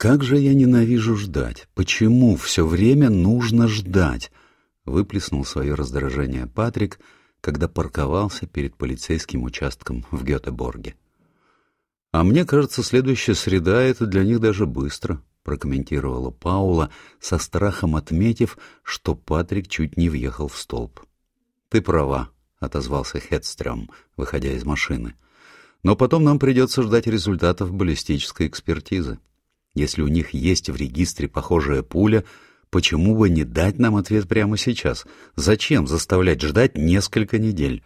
«Как же я ненавижу ждать! Почему все время нужно ждать?» — выплеснул свое раздражение Патрик, когда парковался перед полицейским участком в Гетеборге. «А мне кажется, следующая среда — это для них даже быстро», — прокомментировала Паула, со страхом отметив, что Патрик чуть не въехал в столб. «Ты права», — отозвался Хедстрём, выходя из машины. «Но потом нам придется ждать результатов баллистической экспертизы. Если у них есть в регистре похожая пуля, почему бы не дать нам ответ прямо сейчас? Зачем заставлять ждать несколько недель?»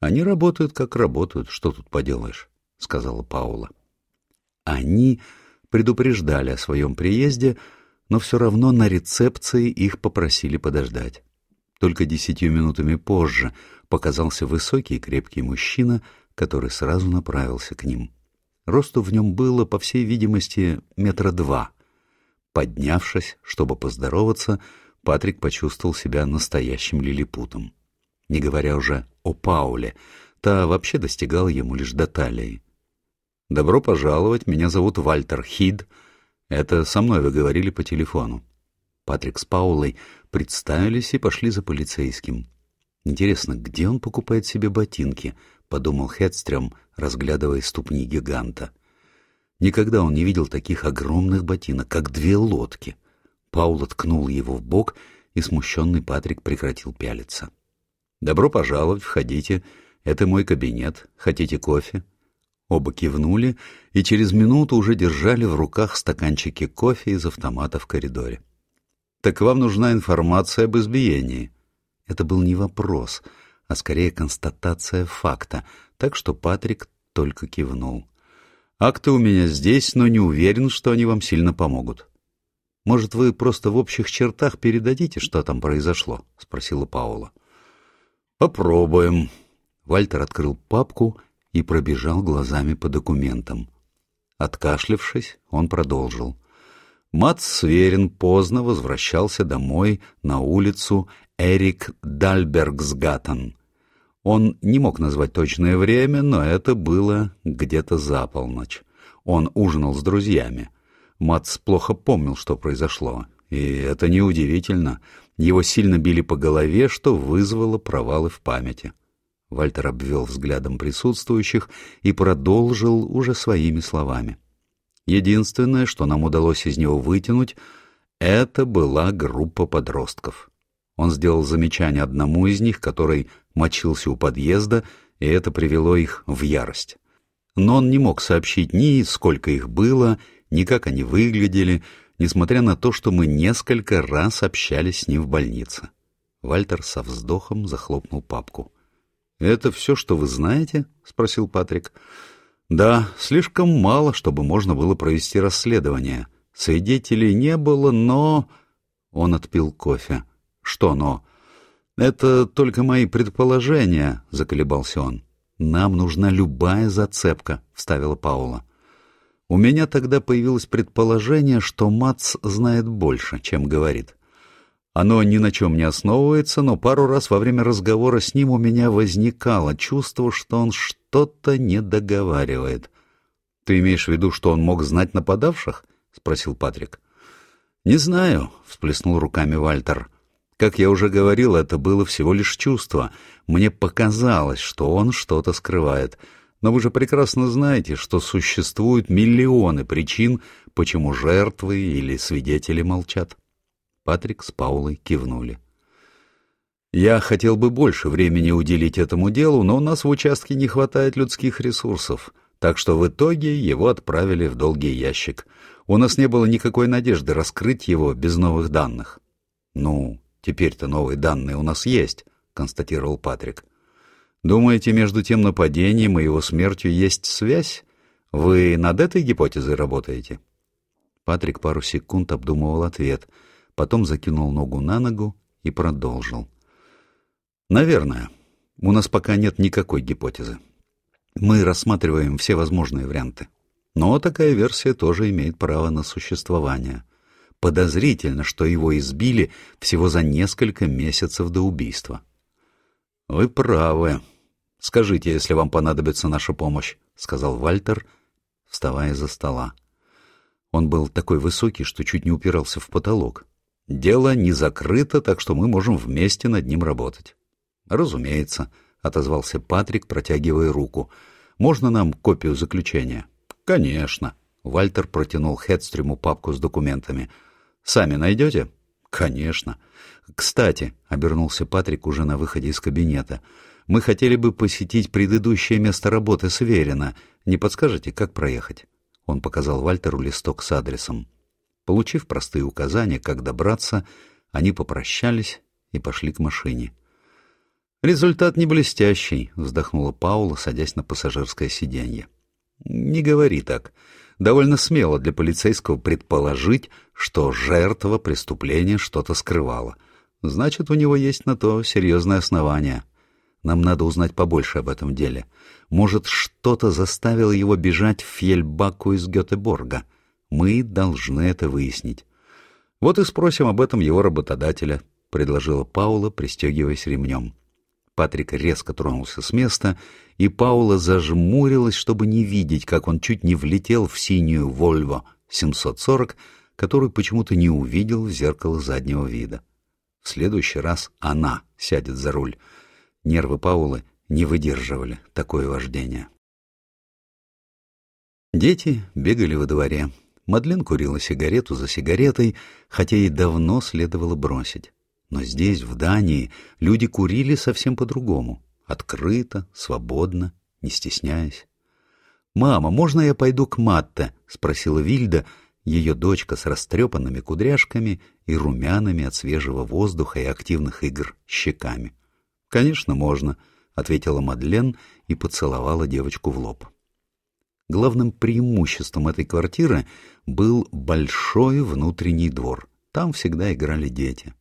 «Они работают, как работают, что тут поделаешь», — сказала Паула. Они предупреждали о своем приезде, но все равно на рецепции их попросили подождать. Только десятью минутами позже показался высокий крепкий мужчина, который сразу направился к ним. Росту в нем было, по всей видимости, метра два. Поднявшись, чтобы поздороваться, Патрик почувствовал себя настоящим лилипутом. Не говоря уже о Пауле, та вообще достигала ему лишь до талии. «Добро пожаловать, меня зовут Вальтер Хид. Это со мной вы говорили по телефону». Патрик с Паулой представились и пошли за полицейским. Интересно, где он покупает себе ботинки? Подумал Хедстрем, разглядывая ступни гиганта. Никогда он не видел таких огромных ботинок, как две лодки. Паула ткнул его в бок, и смущенный Патрик прекратил пялиться. «Добро пожаловать, входите. Это мой кабинет. Хотите кофе?» Оба кивнули и через минуту уже держали в руках стаканчики кофе из автомата в коридоре. «Так вам нужна информация об избиении». Это был не вопрос — а скорее констатация факта, так что Патрик только кивнул. «Акты у меня здесь, но не уверен, что они вам сильно помогут». «Может, вы просто в общих чертах передадите, что там произошло?» — спросила Паула. «Попробуем». Вальтер открыл папку и пробежал глазами по документам. Откашлившись, он продолжил. Мац Сверин поздно возвращался домой на улицу Эрик Дальбергсгаттен. Он не мог назвать точное время, но это было где-то за полночь. Он ужинал с друзьями. Мац плохо помнил, что произошло. И это неудивительно. Его сильно били по голове, что вызвало провалы в памяти. Вальтер обвел взглядом присутствующих и продолжил уже своими словами. Единственное, что нам удалось из него вытянуть, это была группа подростков. Он сделал замечание одному из них, который мочился у подъезда, и это привело их в ярость. Но он не мог сообщить ни сколько их было, ни как они выглядели, несмотря на то, что мы несколько раз общались с ним в больнице. Вальтер со вздохом захлопнул папку. «Это все, что вы знаете?» — спросил Патрик. «Да, слишком мало, чтобы можно было провести расследование. Свидетелей не было, но...» Он отпил кофе. «Что «но»?» «Это только мои предположения», — заколебался он. «Нам нужна любая зацепка», — вставила Паула. У меня тогда появилось предположение, что Мац знает больше, чем говорит. Оно ни на чем не основывается, но пару раз во время разговора с ним у меня возникало чувство, что он что-то не договаривает. «Ты имеешь в виду, что он мог знать нападавших?» — спросил Патрик. «Не знаю», — всплеснул руками Вальтер. Как я уже говорил, это было всего лишь чувство. Мне показалось, что он что-то скрывает. Но вы же прекрасно знаете, что существуют миллионы причин, почему жертвы или свидетели молчат. Патрик с Паулой кивнули. Я хотел бы больше времени уделить этому делу, но у нас в участке не хватает людских ресурсов, так что в итоге его отправили в долгий ящик. У нас не было никакой надежды раскрыть его без новых данных. Ну, Теперь-то новые данные у нас есть, констатировал Патрик. Думаете, между тем нападением и его смертью есть связь? Вы над этой гипотезой работаете? Патрик пару секунд обдумывал ответ, потом закинул ногу на ногу и продолжил. Наверное. У нас пока нет никакой гипотезы. Мы рассматриваем все возможные варианты. Но такая версия тоже имеет право на существование. Подозрительно, что его избили всего за несколько месяцев до убийства. — Вы правы. Скажите, если вам понадобится наша помощь, — сказал Вальтер, вставая за стола. Он был такой высокий, что чуть не упирался в потолок. «Дело не закрыто, так что мы можем вместе над ним работать». «Разумеется», — отозвался Патрик, протягивая руку. «Можно нам копию заключения?» «Конечно». Вальтер протянул Хедстрюму папку с документами. «Сами найдете?» «Конечно». «Кстати», — обернулся Патрик уже на выходе из кабинета, — «мы хотели бы посетить предыдущее место работы Сверина. Не подскажете, как проехать?» Он показал Вальтеру листок с адресом. Получив простые указания, как добраться, они попрощались и пошли к машине. «Результат не блестящий», — вздохнула Паула, садясь на пассажирское сиденье. «Не говори так. Довольно смело для полицейского предположить, что жертва преступления что-то скрывала. Значит, у него есть на то серьезное основание. Нам надо узнать побольше об этом деле. Может, что-то заставило его бежать в Фьельбаку из Гетеборга. Мы должны это выяснить. Вот и спросим об этом его работодателя, — предложила Паула, пристегиваясь ремнем. Патрик резко тронулся с места, и Паула зажмурилась, чтобы не видеть, как он чуть не влетел в синюю «Вольво» 740, которую почему-то не увидел в зеркало заднего вида. В следующий раз она сядет за руль. Нервы Паулы не выдерживали такое вождение. Дети бегали во дворе. Мадлен курила сигарету за сигаретой, хотя ей давно следовало бросить. Но здесь, в Дании, люди курили совсем по-другому. Открыто, свободно, не стесняясь. «Мама, можно я пойду к Матте?» — спросила Вильда, ее дочка с растрепанными кудряшками и румяными от свежего воздуха и активных игр щеками. «Конечно, можно», — ответила Мадлен и поцеловала девочку в лоб. Главным преимуществом этой квартиры был большой внутренний двор. Там всегда играли дети.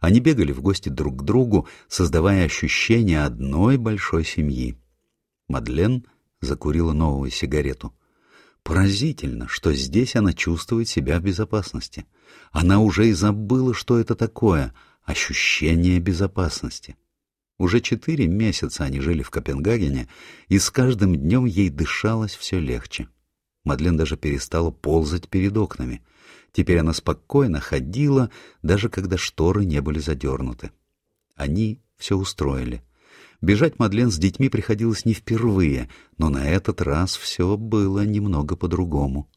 Они бегали в гости друг к другу, создавая ощущение одной большой семьи. Мадлен закурила новую сигарету. Поразительно, что здесь она чувствует себя в безопасности. Она уже и забыла, что это такое — ощущение безопасности. Уже четыре месяца они жили в Копенгагене, и с каждым днем ей дышалось все легче. Мадлен даже перестала ползать перед окнами — Теперь она спокойно ходила, даже когда шторы не были задернуты. Они все устроили. Бежать Мадлен с детьми приходилось не впервые, но на этот раз все было немного по-другому.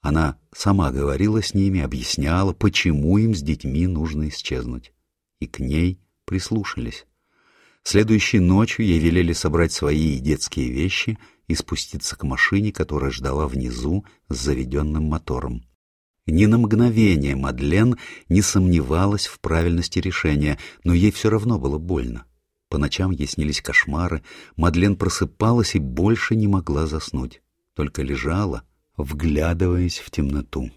Она сама говорила с ними, объясняла, почему им с детьми нужно исчезнуть. И к ней прислушались. Следующей ночью ей велели собрать свои детские вещи и спуститься к машине, которая ждала внизу с заведенным мотором. Ни на мгновение Мадлен не сомневалась в правильности решения, но ей все равно было больно. По ночам ей снились кошмары, Мадлен просыпалась и больше не могла заснуть, только лежала, вглядываясь в темноту.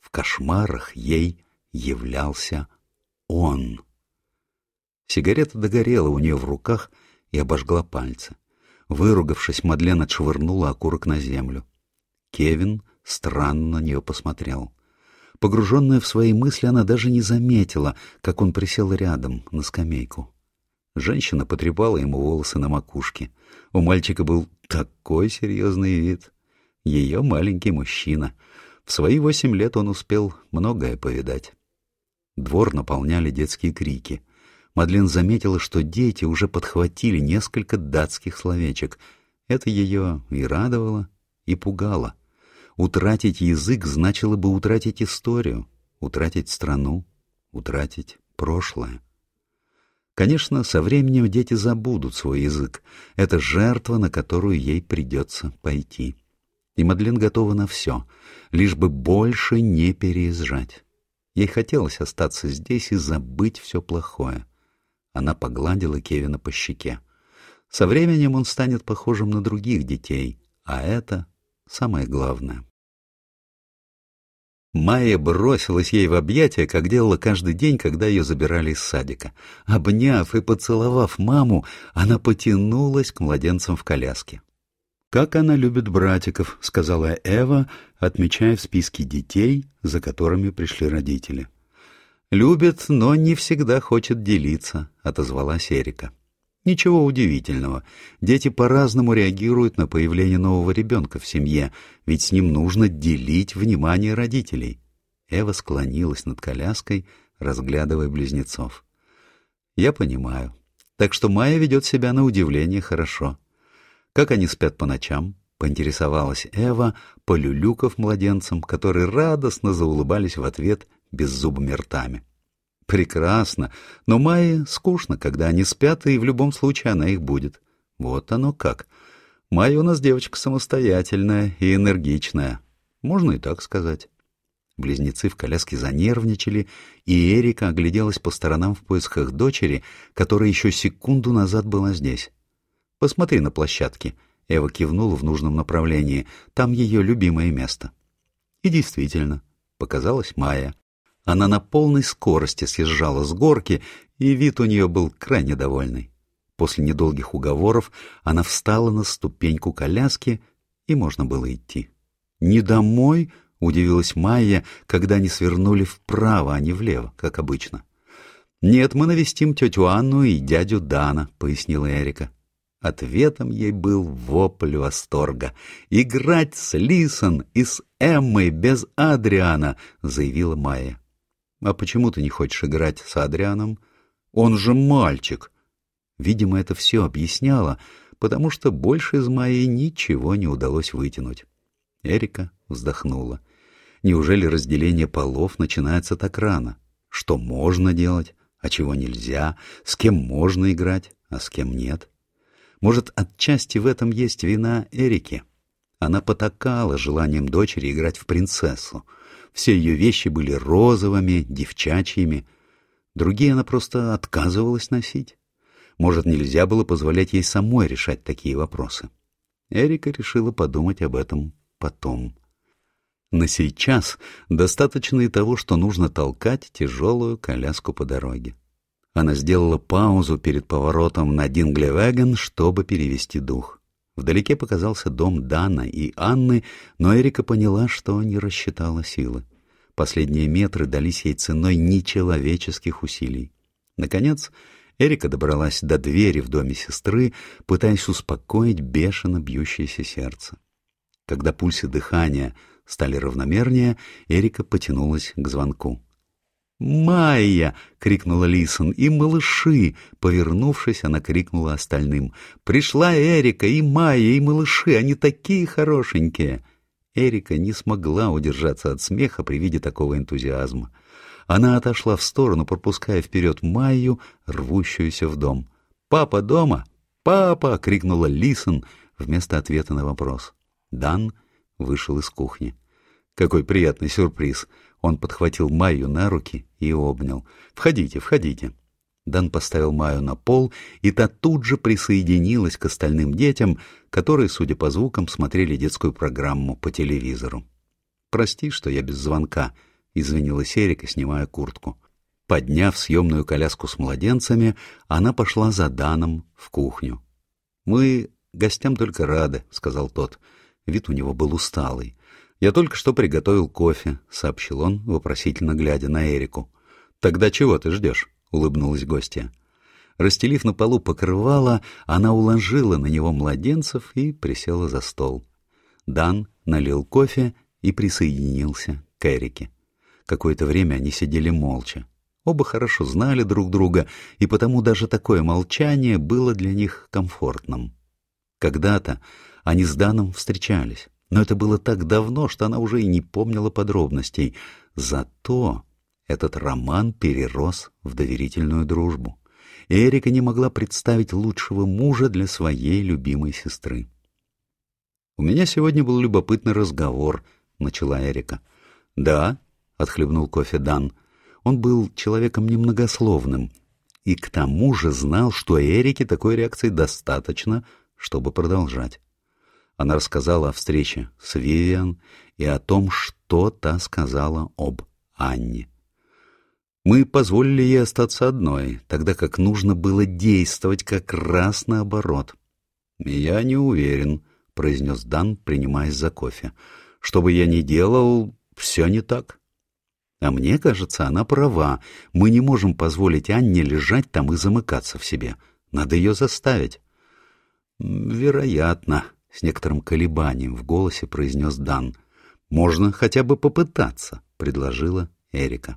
В кошмарах ей являлся он. Сигарета догорела у нее в руках и обожгла пальцы. Выругавшись, Мадлен отшвырнула окурок на землю. Кевин странно на нее посмотрел. Погруженная в свои мысли, она даже не заметила, как он присел рядом, на скамейку. Женщина потрепала ему волосы на макушке. У мальчика был такой серьезный вид. Ее маленький мужчина. В свои восемь лет он успел многое повидать. Двор наполняли детские крики. Мадлен заметила, что дети уже подхватили несколько датских словечек. Это ее и радовало, и пугало. Утратить язык значило бы утратить историю, утратить страну, утратить прошлое. Конечно, со временем дети забудут свой язык. Это жертва, на которую ей придется пойти. И Мадлен готова на все, лишь бы больше не переезжать. Ей хотелось остаться здесь и забыть все плохое. Она погладила Кевина по щеке. Со временем он станет похожим на других детей, а это самое главное. Майя бросилась ей в объятия, как делала каждый день, когда ее забирали из садика. Обняв и поцеловав маму, она потянулась к младенцам в коляске. «Как она любит братиков», — сказала Эва, отмечая в списке детей, за которыми пришли родители. «Любит, но не всегда хочет делиться», — отозвалась Эрика. Ничего удивительного. Дети по-разному реагируют на появление нового ребенка в семье, ведь с ним нужно делить внимание родителей. Эва склонилась над коляской, разглядывая близнецов. «Я понимаю. Так что Майя ведет себя на удивление хорошо. Как они спят по ночам?» — поинтересовалась Эва, полюлюков младенцам, которые радостно заулыбались в ответ беззубыми ртами. Прекрасно, но Майе скучно, когда они спят, и в любом случае она их будет. Вот оно как. Майя у нас девочка самостоятельная и энергичная. Можно и так сказать. Близнецы в коляске занервничали, и Эрика огляделась по сторонам в поисках дочери, которая еще секунду назад была здесь. «Посмотри на площадке», — Эва кивнула в нужном направлении, — «там ее любимое место». И действительно, показалась Майя. Она на полной скорости съезжала с горки, и вид у нее был крайне довольный. После недолгих уговоров она встала на ступеньку коляски, и можно было идти. «Не домой?» — удивилась Майя, когда они свернули вправо, а не влево, как обычно. «Нет, мы навестим тетю Анну и дядю Дана», — пояснила Эрика. Ответом ей был вопль восторга. «Играть с Лисон и с Эммой без Адриана», — заявила Майя. «А почему ты не хочешь играть с Адрианом? Он же мальчик!» Видимо, это все объясняло, потому что больше из Майи ничего не удалось вытянуть. Эрика вздохнула. Неужели разделение полов начинается так рано? Что можно делать, а чего нельзя? С кем можно играть, а с кем нет? Может, отчасти в этом есть вина Эрики? Она потакала желанием дочери играть в принцессу — все ее вещи были розовыми, девчачьими. Другие она просто отказывалась носить. Может, нельзя было позволять ей самой решать такие вопросы. Эрика решила подумать об этом потом. На сейчас достаточно и того, что нужно толкать тяжелую коляску по дороге. Она сделала паузу перед поворотом на Динглевеген, чтобы перевести дух. Вдалеке показался дом Дана и Анны, но Эрика поняла, что не рассчитала силы. Последние метры дались ей ценой нечеловеческих усилий. Наконец, Эрика добралась до двери в доме сестры, пытаясь успокоить бешено бьющееся сердце. Когда пульсы дыхания стали равномернее, Эрика потянулась к звонку. «Майя!» — крикнула Лисон. «И малыши!» Повернувшись, она крикнула остальным. «Пришла Эрика, и Майя, и малыши! Они такие хорошенькие!» Эрика не смогла удержаться от смеха при виде такого энтузиазма. Она отошла в сторону, пропуская вперед Майю, рвущуюся в дом. «Папа дома? Папа!» — крикнула Лисон вместо ответа на вопрос. Дан вышел из кухни. Какой приятный сюрприз! Он подхватил Майю на руки и обнял. «Входите, входите». Дан поставил Майю на пол, и та тут же присоединилась к остальным детям, которые, судя по звукам, смотрели детскую программу по телевизору. «Прости, что я без звонка», — извинилась Эрика, снимая куртку. Подняв съемную коляску с младенцами, она пошла за Даном в кухню. «Мы гостям только рады», — сказал тот. Вид у него был усталый. «Я только что приготовил кофе», — сообщил он, вопросительно глядя на Эрику. «Тогда чего ты ждешь?» — улыбнулась гостья. Расстелив на полу покрывало, она уложила на него младенцев и присела за стол. Дан налил кофе и присоединился к Эрике. Какое-то время они сидели молча. Оба хорошо знали друг друга, и потому даже такое молчание было для них комфортным. Когда-то они с Даном встречались но это было так давно, что она уже и не помнила подробностей. Зато этот роман перерос в доверительную дружбу. Эрика не могла представить лучшего мужа для своей любимой сестры. «У меня сегодня был любопытный разговор», — начала Эрика. «Да», — отхлебнул кофе Дан. Он был человеком немногословным и к тому же знал, что Эрике такой реакции достаточно, чтобы продолжать. Она рассказала о встрече с Вивиан и о том, что та сказала об Анне. Мы позволили ей остаться одной, тогда как нужно было действовать как раз наоборот. «Я не уверен», — произнес Дан, принимаясь за кофе. «Что бы я ни делал, все не так». А мне кажется, она права. Мы не можем позволить Анне лежать там и замыкаться в себе. Надо ее заставить. Вероятно, с некоторым колебанием в голосе произнес Дан. Можно хотя бы попытаться, предложила Эрика.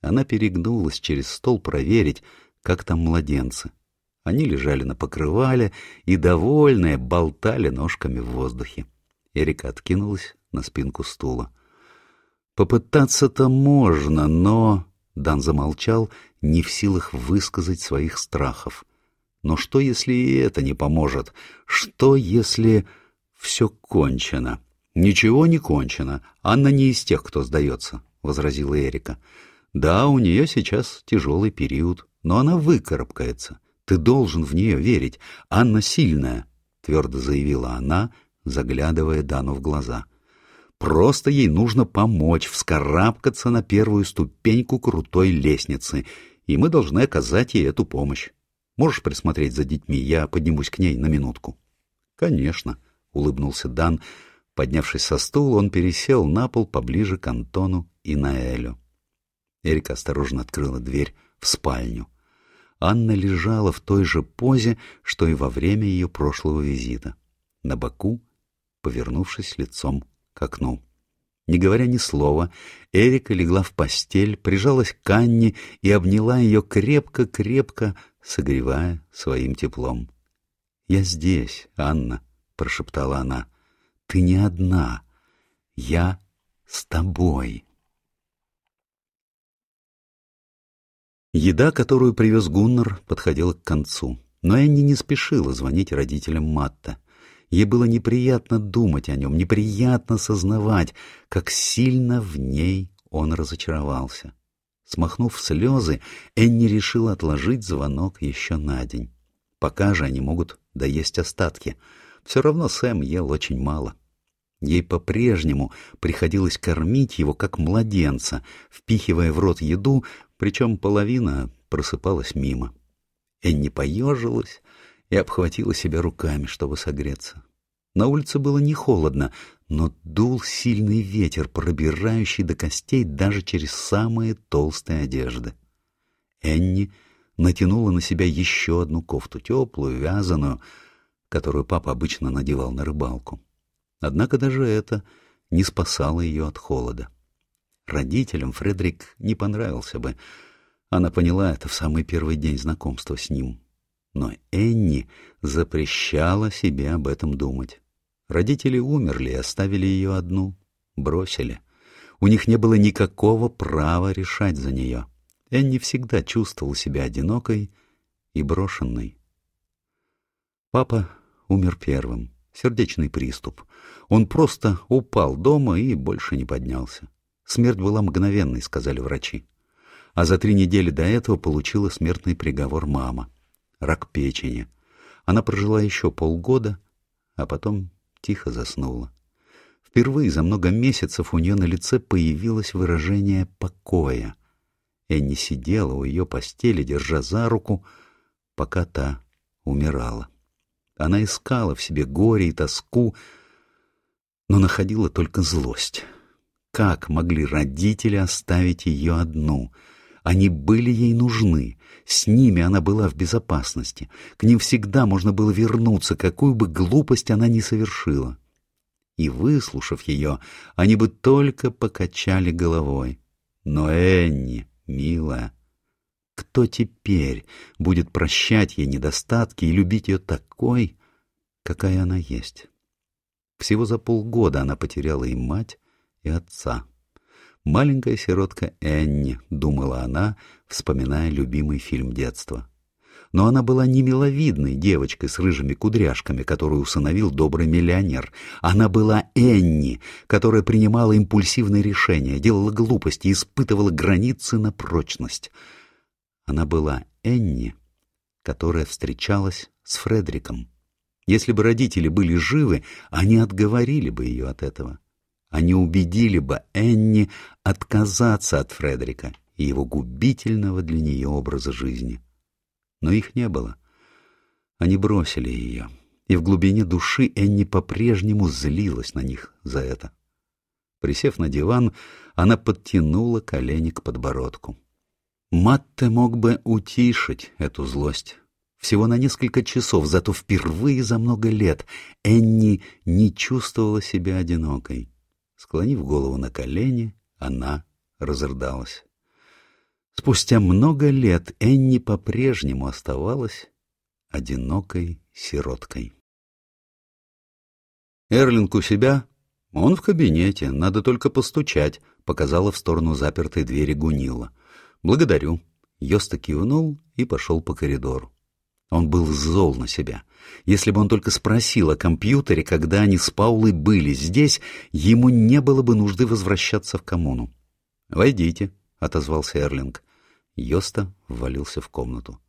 Она перегнулась через стол проверить, как там младенцы. Они лежали на покрывале и, довольные, болтали ножками в воздухе. Эрика откинулась на спинку стула. «Попытаться-то можно, но...» Дан замолчал, не в силах высказать своих страхов. «Но что, если и это не поможет? Что, если все кончено?» «Ничего не кончено. Анна не из тех, кто сдается», — возразила Эрика. «Да, у нее сейчас тяжелый период, но она выкарабкается. Ты должен в нее верить. Анна сильная, — твердо заявила она, заглядывая Дану в глаза. Просто ей нужно помочь вскарабкаться на первую ступеньку крутой лестницы, и мы должны оказать ей эту помощь. Можешь присмотреть за детьми? Я поднимусь к ней на минутку. — Конечно, — улыбнулся Дан. Поднявшись со стула, он пересел на пол поближе к Антону и Наэлю. Эрика осторожно открыла дверь в спальню. — Анна лежала в той же позе, что и во время ее прошлого визита, на боку, повернувшись лицом к окну. Не говоря ни слова, Эрика легла в постель, прижалась к Анне и обняла ее крепко-крепко, согревая своим теплом. «Я здесь, Анна», — прошептала она. «Ты не одна. Я с тобой». Еда, которую привез Гуннар, подходила к концу. Но Энни не спешила звонить родителям Матта. Ей было неприятно думать о нем, неприятно сознавать, как сильно в ней он разочаровался. Смахнув слезы, Энни решила отложить звонок еще на день. Пока же они могут доесть остатки. Все равно Сэм ел очень мало. Ей по-прежнему приходилось кормить его как младенца, впихивая в рот еду, причем половина просыпалась мимо. Энни поежилась и обхватила себя руками, чтобы согреться. На улице было не холодно, но дул сильный ветер, пробирающий до костей даже через самые толстые одежды. Энни натянула на себя еще одну кофту, теплую, вязаную, которую папа обычно надевал на рыбалку. Однако даже это не спасало ее от холода. Родителям Фредерик не понравился бы. Она поняла это в самый первый день знакомства с ним. Но Энни запрещала себе об этом думать. Родители умерли и оставили ее одну, бросили. У них не было никакого права решать за нее. Энни всегда чувствовала себя одинокой и брошенной. Папа умер первым, сердечный приступ. Он просто упал дома и больше не поднялся. Смерть была мгновенной, сказали врачи. А за три недели до этого получила смертный приговор мама. Рак печени. Она прожила еще полгода, а потом тихо заснула. Впервые за много месяцев у нее на лице появилось выражение покоя. Энни сидела у ее постели, держа за руку, пока та умирала. Она искала в себе горе и тоску, но находила только злость. Как могли родители оставить ее одну? Они были ей нужны. С ними она была в безопасности. К ним всегда можно было вернуться, какую бы глупость она ни совершила. И, выслушав ее, они бы только покачали головой. Но Энни, милая, кто теперь будет прощать ей недостатки и любить ее такой, какая она есть? Всего за полгода она потеряла и мать, и отца. «Маленькая сиротка Энни», — думала она, вспоминая любимый фильм детства. Но она была не миловидной девочкой с рыжими кудряшками, которую усыновил добрый миллионер. Она была Энни, которая принимала импульсивные решения, делала глупости, испытывала границы на прочность. Она была Энни, которая встречалась с Фредериком. Если бы родители были живы, они отговорили бы ее от этого. Они убедили бы Энни отказаться от Фредерика и его губительного для нее образа жизни. Но их не было. Они бросили ее, и в глубине души Энни по-прежнему злилась на них за это. Присев на диван, она подтянула колени к подбородку. Матте мог бы утишить эту злость. Всего на несколько часов, зато впервые за много лет Энни не чувствовала себя одинокой. Склонив голову на колени, она разрыдалась. Спустя много лет Энни по-прежнему оставалась одинокой сироткой. Эрлинг у себя? Он в кабинете, надо только постучать, показала в сторону запертой двери Гунила. Благодарю. Йоста кивнул и пошел по коридору. Он был зол на себя. Если бы он только спросил о компьютере, когда они с Паулой были здесь, ему не было бы нужды возвращаться в коммуну. «Войдите», — отозвался Эрлинг. Йоста ввалился в комнату.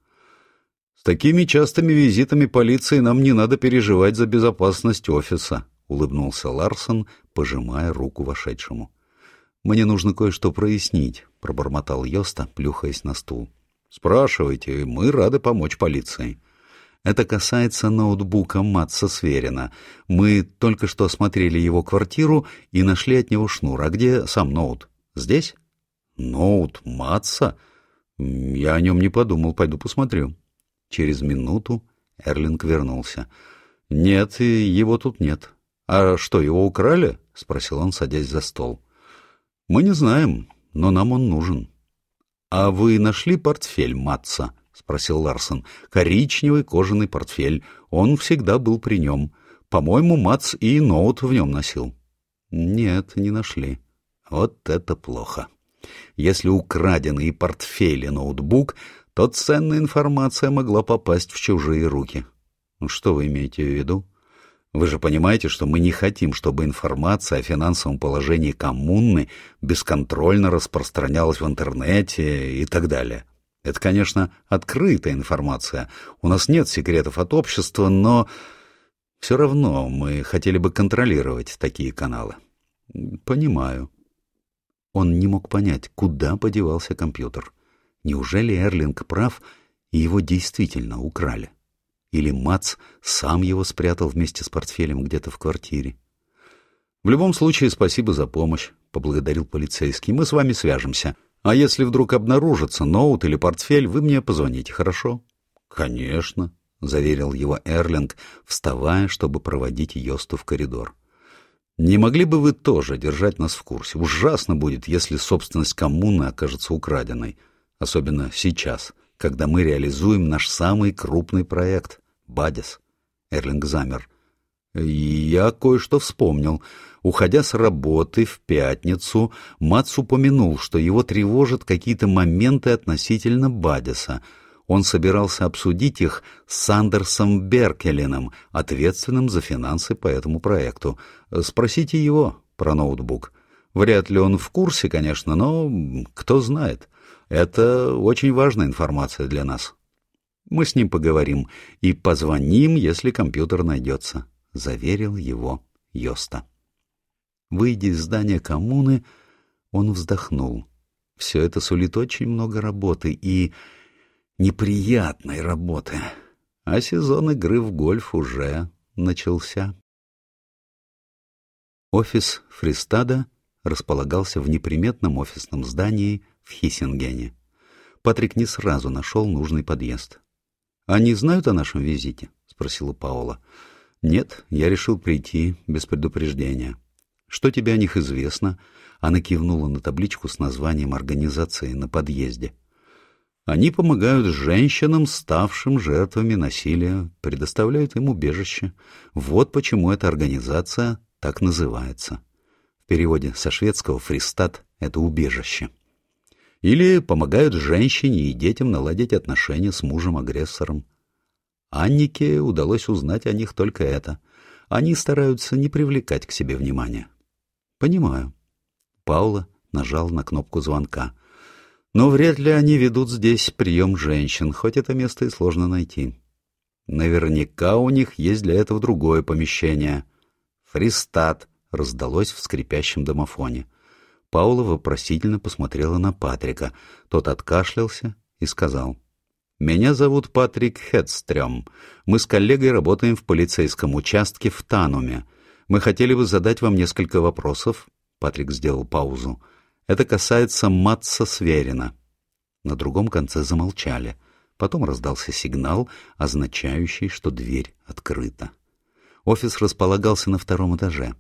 «С такими частыми визитами полиции нам не надо переживать за безопасность офиса», — улыбнулся Ларсон, пожимая руку вошедшему. «Мне нужно кое-что прояснить», — пробормотал Йоста, плюхаясь на стул. «Спрашивайте, мы рады помочь полиции». Это касается ноутбука Матса Сверина. Мы только что осмотрели его квартиру и нашли от него шнур. А где сам ноут? Здесь? Ноут Матса? Я о нем не подумал, пойду посмотрю. Через минуту Эрлинг вернулся. Нет, его тут нет. А что, его украли? Спросил он, садясь за стол. Мы не знаем, но нам он нужен. А вы нашли портфель Матса? спросил Ларсон. Коричневый кожаный портфель. Он всегда был при нем. По-моему, Мац и ноут в нем носил. Нет, не нашли. Вот это плохо. Если украденный портфель и ноутбук, то ценная информация могла попасть в чужие руки. Что вы имеете в виду? Вы же понимаете, что мы не хотим, чтобы информация о финансовом положении коммуны бесконтрольно распространялась в интернете и так далее. Это, конечно, открытая информация. У нас нет секретов от общества, но все равно мы хотели бы контролировать такие каналы. Понимаю. Он не мог понять, куда подевался компьютер. Неужели Эрлинг прав, и его действительно украли? Или Мац сам его спрятал вместе с портфелем где-то в квартире? В любом случае, спасибо за помощь, — поблагодарил полицейский. Мы с вами свяжемся. — а если вдруг обнаружится ноут или портфель, вы мне позвоните, хорошо? Конечно, заверил его Эрлинг, вставая, чтобы проводить Йосту в коридор. Не могли бы вы тоже держать нас в курсе? Ужасно будет, если собственность коммуны окажется украденной. Особенно сейчас, когда мы реализуем наш самый крупный проект — Бадис. Эрлинг замер. Я кое-что вспомнил. Уходя с работы в пятницу, Мац упомянул, что его тревожат какие-то моменты относительно Бадиса. Он собирался обсудить их с Сандерсом Беркелином, ответственным за финансы по этому проекту. Спросите его про ноутбук. Вряд ли он в курсе, конечно, но кто знает. Это очень важная информация для нас. Мы с ним поговорим и позвоним, если компьютер найдется, — заверил его Йоста. Выйдя из здания коммуны, он вздохнул. Все это сулит очень много работы и неприятной работы. А сезон игры в гольф уже начался. Офис Фристада располагался в неприметном офисном здании в Хиссингене. Патрик не сразу нашел нужный подъезд. «Они знают о нашем визите?» — спросила Паула. «Нет, я решил прийти без предупреждения». Что тебе о них известно? Она кивнула на табличку с названием организации на подъезде. Они помогают женщинам, ставшим жертвами насилия, предоставляют им убежище. Вот почему эта организация так называется. В переводе со шведского «фристат» — это убежище. Или помогают женщине и детям наладить отношения с мужем-агрессором. Аннике удалось узнать о них только это. Они стараются не привлекать к себе внимания. Понимаю. Паула нажал на кнопку звонка. Но вряд ли они ведут здесь прием женщин, хоть это место и сложно найти. Наверняка у них есть для этого другое помещение. Фристат раздалось в скрипящем домофоне. Паула вопросительно посмотрела на Патрика. Тот откашлялся и сказал. «Меня зовут Патрик Хедстрём. Мы с коллегой работаем в полицейском участке в Тануме. Мы хотели бы задать вам несколько вопросов. Патрик сделал паузу. Это касается Матса Сверина. На другом конце замолчали. Потом раздался сигнал, означающий, что дверь открыта. Офис располагался на втором этаже.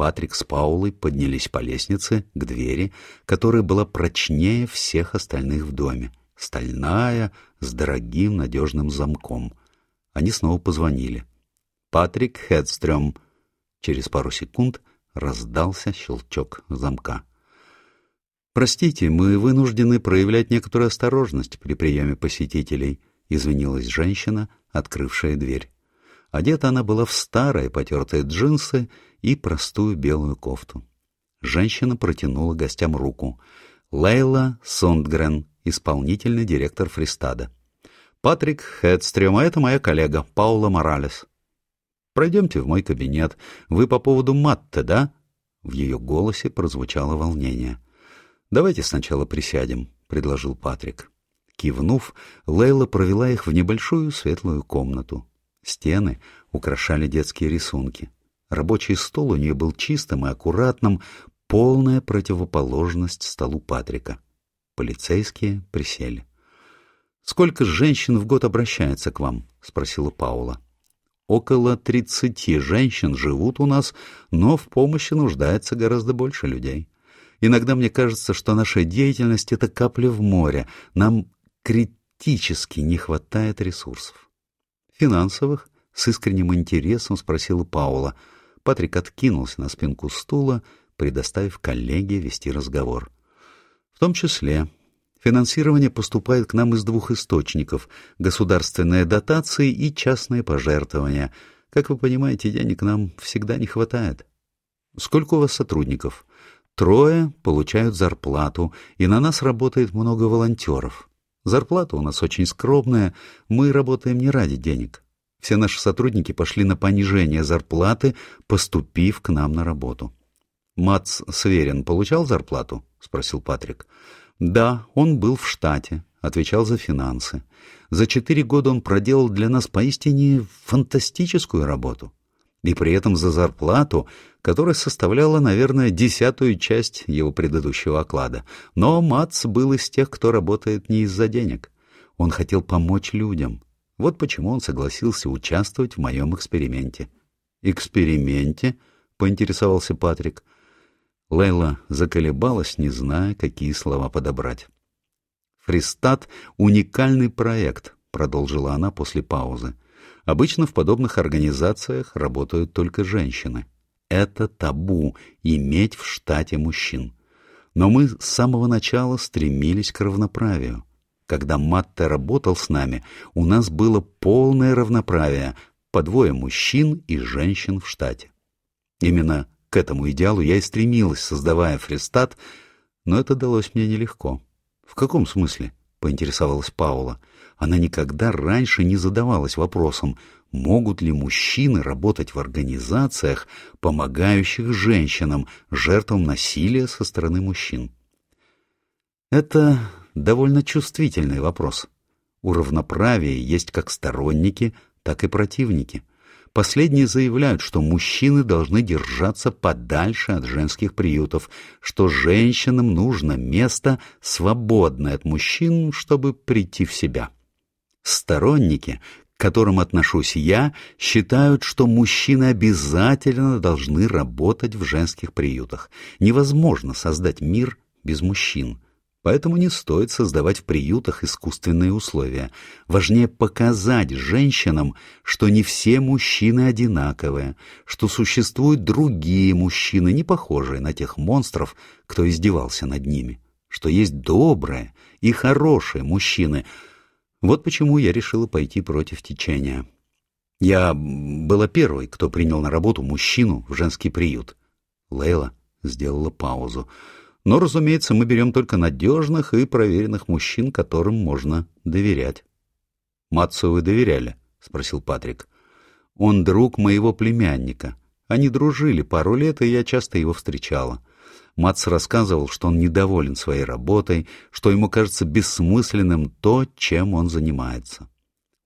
Патрик с Паулой поднялись по лестнице к двери, которая была прочнее всех остальных в доме. Стальная, с дорогим надежным замком. Они снова позвонили. «Патрик Хедстрём». Через пару секунд раздался щелчок замка. «Простите, мы вынуждены проявлять некоторую осторожность при приеме посетителей», — извинилась женщина, открывшая дверь. Одета она была в старые потертые джинсы и простую белую кофту. Женщина протянула гостям руку. Лейла Сондгрен, исполнительный директор Фристада. «Патрик Хедстрем, а это моя коллега Паула Моралес». «Пройдемте в мой кабинет. Вы по поводу Матте, да?» В ее голосе прозвучало волнение. «Давайте сначала присядем», — предложил Патрик. Кивнув, Лейла провела их в небольшую светлую комнату. Стены украшали детские рисунки. Рабочий стол у нее был чистым и аккуратным, полная противоположность столу Патрика. Полицейские присели. «Сколько женщин в год обращается к вам?» — спросила Паула. «Около тридцати женщин живут у нас, но в помощи нуждается гораздо больше людей. Иногда мне кажется, что наша деятельность — это капля в море. Нам критически не хватает ресурсов». «Финансовых?» — с искренним интересом спросила Паула — Патрик откинулся на спинку стула, предоставив коллеге вести разговор. В том числе финансирование поступает к нам из двух источников — государственные дотации и частные пожертвования. Как вы понимаете, денег нам всегда не хватает. Сколько у вас сотрудников? Трое получают зарплату, и на нас работает много волонтеров. Зарплата у нас очень скромная, мы работаем не ради денег. Все наши сотрудники пошли на понижение зарплаты, поступив к нам на работу. «Мац Сверин получал зарплату?» — спросил Патрик. «Да, он был в штате, отвечал за финансы. За четыре года он проделал для нас поистине фантастическую работу. И при этом за зарплату, которая составляла, наверное, десятую часть его предыдущего оклада. Но Мац был из тех, кто работает не из-за денег. Он хотел помочь людям, вот почему он согласился участвовать в моем эксперименте. «Эксперименте?» — поинтересовался Патрик. Лейла заколебалась, не зная, какие слова подобрать. «Фристат — уникальный проект», — продолжила она после паузы. «Обычно в подобных организациях работают только женщины. Это табу — иметь в штате мужчин. Но мы с самого начала стремились к равноправию. Когда Матте работал с нами, у нас было полное равноправие по двое мужчин и женщин в штате. Именно к этому идеалу я и стремилась, создавая фристат, но это далось мне нелегко. В каком смысле? — поинтересовалась Паула. Она никогда раньше не задавалась вопросом, могут ли мужчины работать в организациях, помогающих женщинам, жертвам насилия со стороны мужчин. Это довольно чувствительный вопрос. У равноправия есть как сторонники, так и противники. Последние заявляют, что мужчины должны держаться подальше от женских приютов, что женщинам нужно место, свободное от мужчин, чтобы прийти в себя. Сторонники, к которым отношусь я, считают, что мужчины обязательно должны работать в женских приютах. Невозможно создать мир без мужчин. Поэтому не стоит создавать в приютах искусственные условия. Важнее показать женщинам, что не все мужчины одинаковые, что существуют другие мужчины, не похожие на тех монстров, кто издевался над ними, что есть добрые и хорошие мужчины. Вот почему я решила пойти против течения. Я была первой, кто принял на работу мужчину в женский приют. Лейла сделала паузу. Но, разумеется, мы берем только надежных и проверенных мужчин, которым можно доверять. — Матсу вы доверяли? — спросил Патрик. — Он друг моего племянника. Они дружили пару лет, и я часто его встречала. Матс рассказывал, что он недоволен своей работой, что ему кажется бессмысленным то, чем он занимается.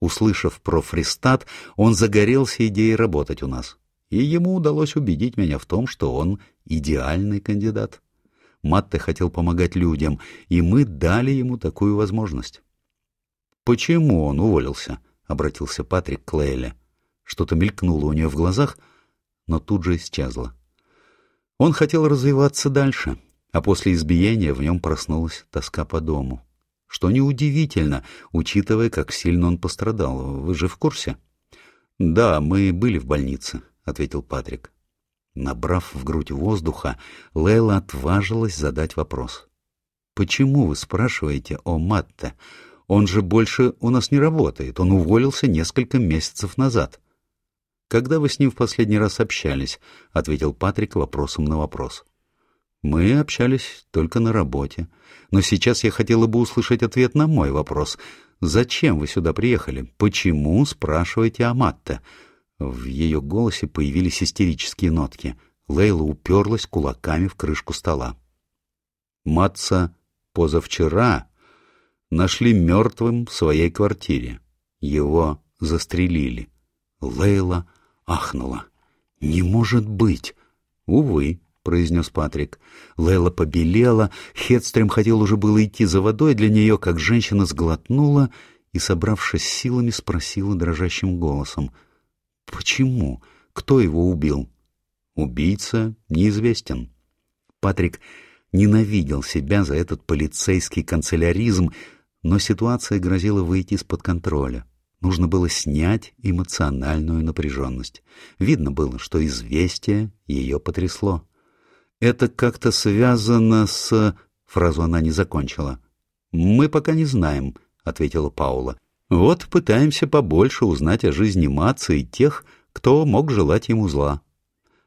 Услышав про фристат, он загорелся идеей работать у нас, и ему удалось убедить меня в том, что он идеальный кандидат. Матте хотел помогать людям, и мы дали ему такую возможность. «Почему он уволился?» — обратился Патрик к Лейле. Что-то мелькнуло у нее в глазах, но тут же исчезло. Он хотел развиваться дальше, а после избиения в нем проснулась тоска по дому. Что неудивительно, учитывая, как сильно он пострадал. Вы же в курсе? — Да, мы были в больнице, — ответил Патрик. Набрав в грудь воздуха, Лейла отважилась задать вопрос. — Почему вы спрашиваете о Матте? Он же больше у нас не работает, он уволился несколько месяцев назад. — Когда вы с ним в последний раз общались? — ответил Патрик вопросом на вопрос. — Мы общались только на работе. Но сейчас я хотела бы услышать ответ на мой вопрос. Зачем вы сюда приехали? Почему спрашиваете о Матте? В ее голосе появились истерические нотки. Лейла уперлась кулаками в крышку стола. Матца позавчера нашли мертвым в своей квартире. Его застрелили. Лейла ахнула. «Не может быть!» «Увы», — произнес Патрик. Лейла побелела, Хедстрем хотел уже было идти за водой для нее, как женщина сглотнула и, собравшись силами, спросила дрожащим голосом. «Почему? Кто его убил?» «Убийца неизвестен». Патрик ненавидел себя за этот полицейский канцеляризм, но ситуация грозила выйти из-под контроля. Нужно было снять эмоциональную напряженность. Видно было, что известие ее потрясло. «Это как-то связано с...» Фразу она не закончила. «Мы пока не знаем», — ответила Паула. «Вот пытаемся побольше узнать о жизни Маца и тех, кто мог желать ему зла».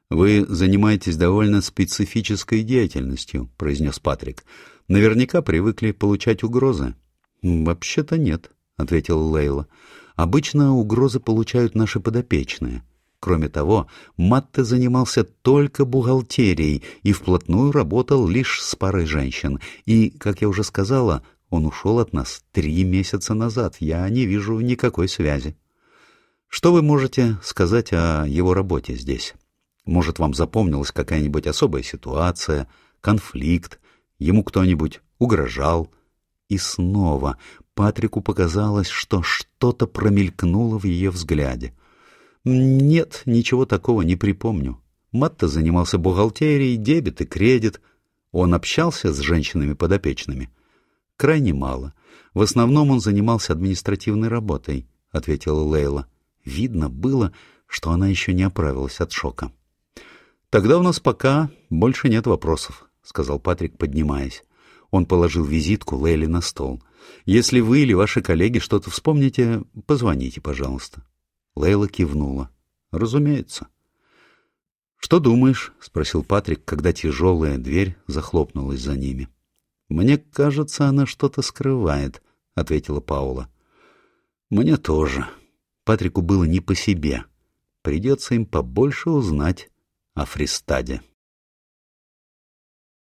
«Вы занимаетесь довольно специфической деятельностью», — произнес Патрик. «Наверняка привыкли получать угрозы». «Вообще-то нет», — ответила Лейла. «Обычно угрозы получают наши подопечные. Кроме того, Матте занимался только бухгалтерией и вплотную работал лишь с парой женщин. И, как я уже сказала, он ушел от нас три месяца назад. Я не вижу никакой связи. Что вы можете сказать о его работе здесь? Может, вам запомнилась какая-нибудь особая ситуация, конфликт, ему кто-нибудь угрожал? И снова Патрику показалось, что что-то промелькнуло в ее взгляде. Нет, ничего такого не припомню. Матта занимался бухгалтерией, дебет и кредит. Он общался с женщинами-подопечными. Крайне мало. В основном он занимался административной работой, — ответила Лейла. Видно было, что она еще не оправилась от шока. «Тогда у нас пока больше нет вопросов», — сказал Патрик, поднимаясь. Он положил визитку Лейли на стол. «Если вы или ваши коллеги что-то вспомните, позвоните, пожалуйста». Лейла кивнула. «Разумеется». «Что думаешь?» — спросил Патрик, когда тяжелая дверь захлопнулась за ними. «Мне кажется, она что-то скрывает», — ответила Паула. «Мне тоже». Патрику было не по себе. Придется им побольше узнать о Фристаде.